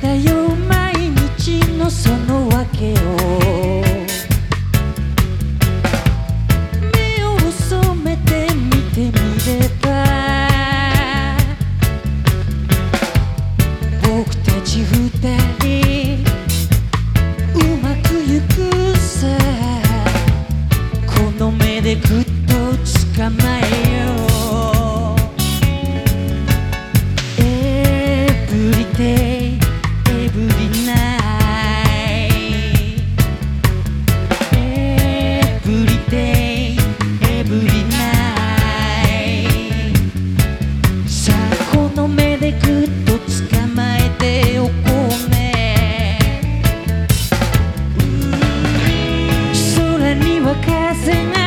漂う毎日のそのわけを。目を染めて見てみれば僕たち二人うまくゆくさ。この目でぐっと捕まえ me were casting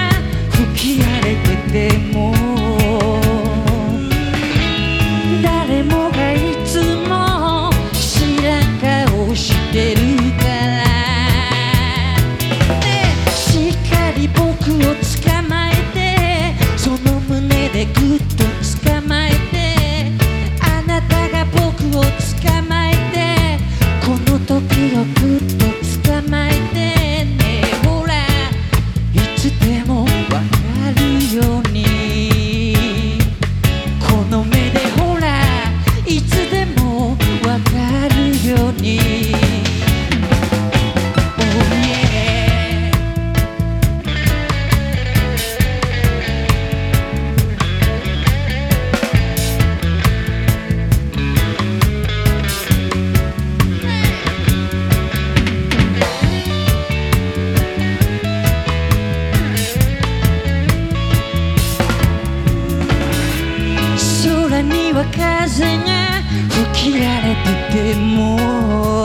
風が吹きるれて